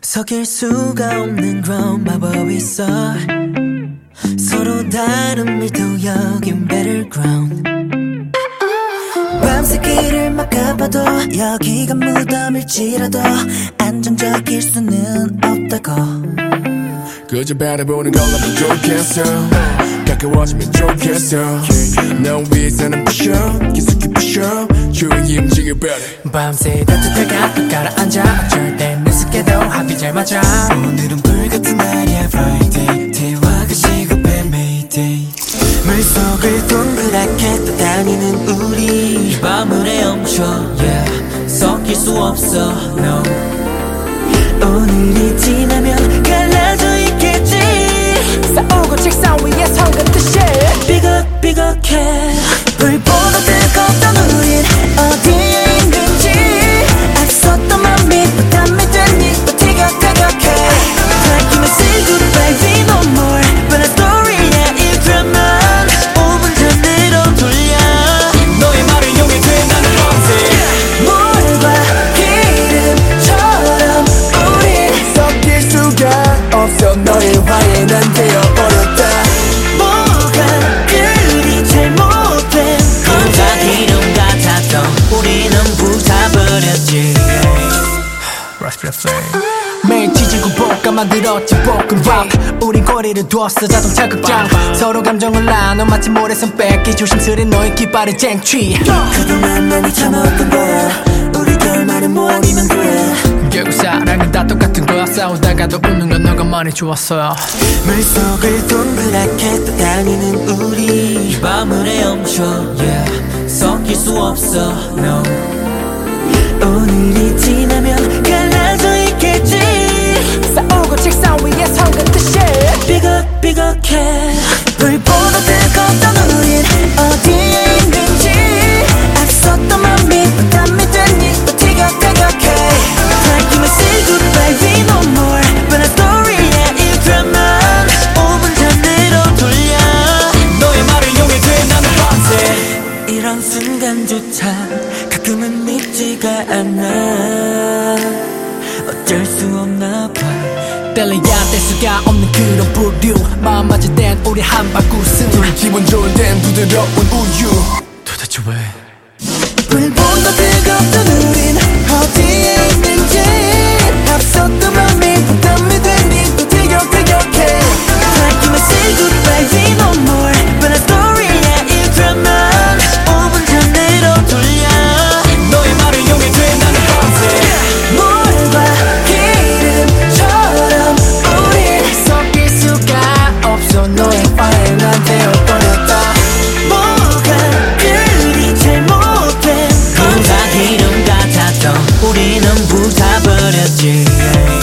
속일 수가 없는 그런 마법이 있어. 서로 다른 밀도 여긴 battleground. 밤새 길을 막아봐도 여기가 무덤일지라도 안정적일 수는 없다고. 그저 바라보는 걸로만 좋겠어. 가까워지면 좋겠어. 넌 위에서는 부셔. 부셔 움직여 better 밤새 따뜻하게 가끔 가라앉아. 절대 늦게도 합이 잘 맞아. 오늘은 불같은 날이야. Friday. 대화가 시급해. Mayday. 물속을 동그랗게 떠다니는 우리. 이 밤을 헤엄쳐. Yeah. 섞일 수 없어. No 수가 없어 너의 화해 난 되어버렸다. 뭐가 그리 잘못된 누가 기름 같았던 우리는 불타버렸지. 매일 지지고 볶아 만들었지 볶음밥 우린 거리를 두었어 자동차 극장. 서로 감정을 나눠 마치 모래성 뺏기. 조심스레 너의 깃발을 쟁취. 그동안 많이 참았던 거야. 우리 결말은 싸우다가도 웃는 건 너가 많이 좋았어요. 물속을 동그랗게 떠다니는 우리. 이 밤을 헤엄쳐 yeah. 섞일 수 없어 no. 오늘이 지나 수가 없는 그런 부류. 마음 맞을 땐 우리 한바구스. 둘 기분 좋을 땐 부드러운 우유. 도대체 왜? 뜨겁던 우린 noticed you. Yeah.